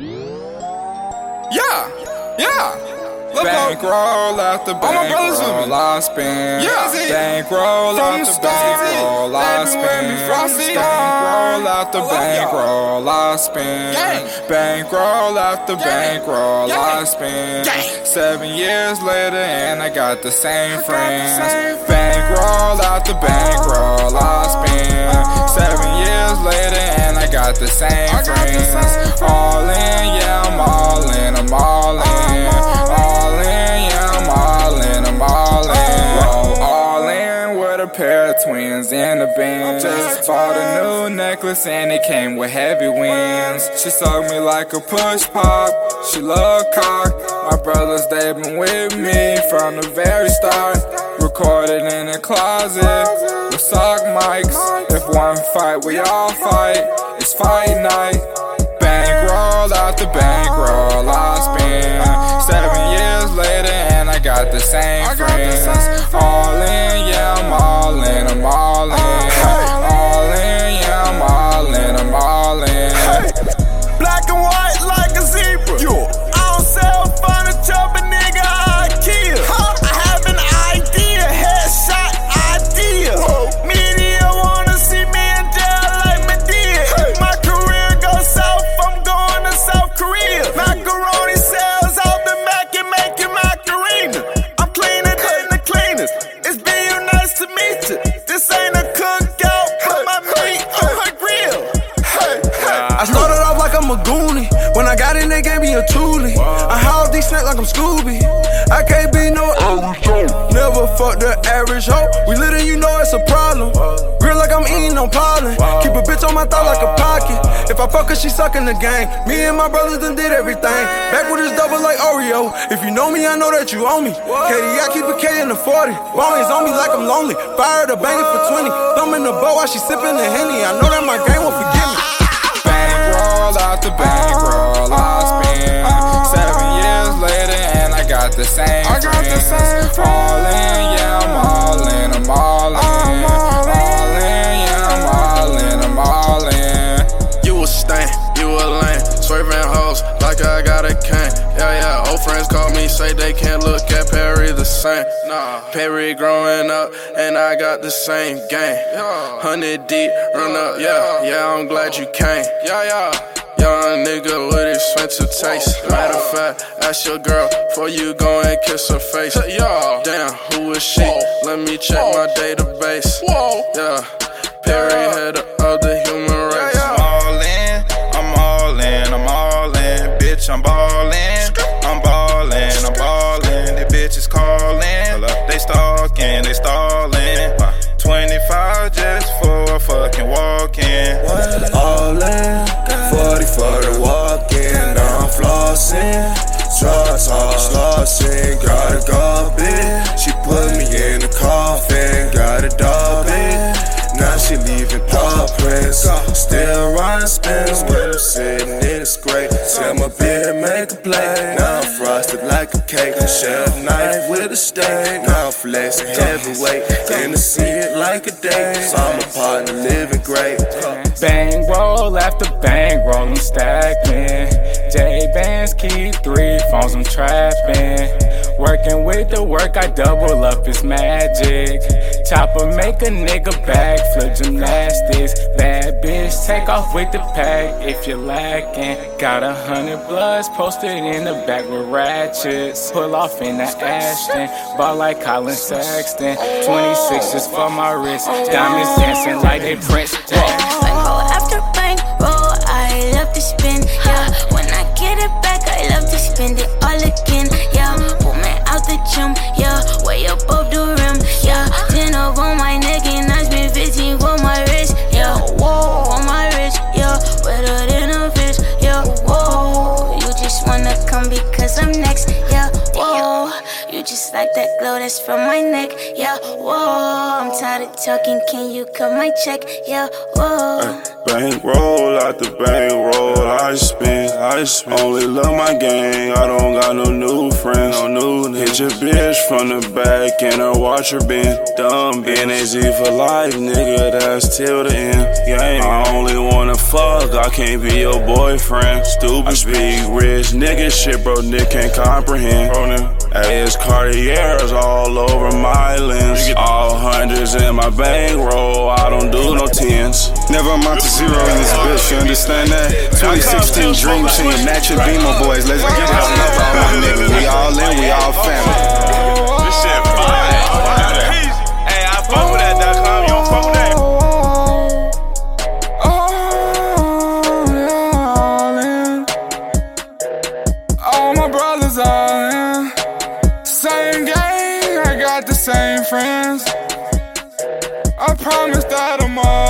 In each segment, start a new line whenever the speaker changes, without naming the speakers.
Yeah, yeah. Look
Bankroll out the
All my brothers with
bankroll
me.
I spend.
Yeah.
Bankroll out
the
bankroll I
they been with me
spend. Bankroll out the
I love y'all.
bankroll I spend. Bankroll out the bankroll I spend. Seven years later and I got the same friends. Bankroll out the bankroll got the same
got the same friends.
All in, yeah, I'm all in, I'm all in. All in, yeah, I'm all in, I'm all in. Oh. Roll all in with a pair of twins in the band. Just bought a new necklace and it came with heavy winds. She sucked me like a push pop. She love cock. My brothers, they been with me from the very start. Recorded in the closet with sock mics. If one fight, we all fight. Fight night. Bankroll out the bankroll I spend. Seven years later and I got the same
I got the
friends. All in, yeah, I'm all in, I'm all in. I'm
Scooby. I can't be no average hoe. Never fuck the average hoe. We lit and you know it's a problem. Grill like I'm eating on pollen. Keep a bitch on my thigh like a pocket. If I fuck her, she sucking the gang. Me and my brothers done did everything. Back with this double like Oreo. If you know me, I know that you owe me. Katie, I keep a K in the 40. Always on me like I'm lonely. Fired a banger for 20. Thumb in the bow while she sipping the Henny. I know that my game won't forgive me.
Bankroll out the bankroll
say they can't look at Perry the same. Nah, Perry growing up, and I got the same game. Hundred deep, run up, yeah, yeah. I'm glad you came. Yeah, yeah. Young nigga with expensive taste. Matter of fact, ask your girl before you go and kiss her face. Yeah, damn, who is she? Let me check my database. Yeah, Perry head of the human race.
I'm all in, I'm all in, I'm all in. Bitch, I'm ballin',
Still riding spins when I'm sitting in the scrape. Tell my beer, make a play. Now I'm frosted like a cake. Share a knife with a steak. Now I'm flexing heavyweight. In the it like a day. I'm a partner living great.
Bang roll after bang roll, I'm stacking. J bands keep three phones, I'm trapping. Working with the work, I double up, it's magic. Chopper make a nigga backflip gymnastics. Bad bitch, take off with the pack if you're lacking. Got a hundred bloods posted in the back with ratchets. Pull off in the Aston, ball like Collin Sexton. 26 just for my wrist, diamonds dancing like they Prince.
Bankroll after bankroll, I love to spin. Yeah, when I glow that's from my neck. Yeah, whoa. I'm tired of talking. Can you cut my check? Yeah, whoa.
Bank roll out the bank roll, I spend, I spend. Only love my gang, I don't got no new friends, no new Hit your bitch from the back and I watch her bend. Dumb NAZ for life, nigga, that's till the end. Gang, I only wanna fuck, I can't be your boyfriend. Stupid speak rich, nigga shit, bro, Nick can't comprehend. Hey, it's Cartiers all over my lens. All hundreds in my bankroll, I don't do no tens.
Never amount to zero in this bitch, you understand that? 2016 Dream Team, Natural Beamer Boys, let's
Promise that I'm all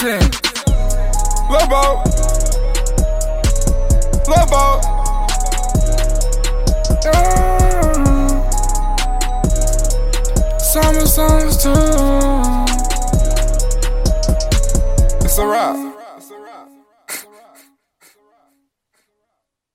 10. Lobo. Lobo. Yeah. Summer songs too. It's a rap.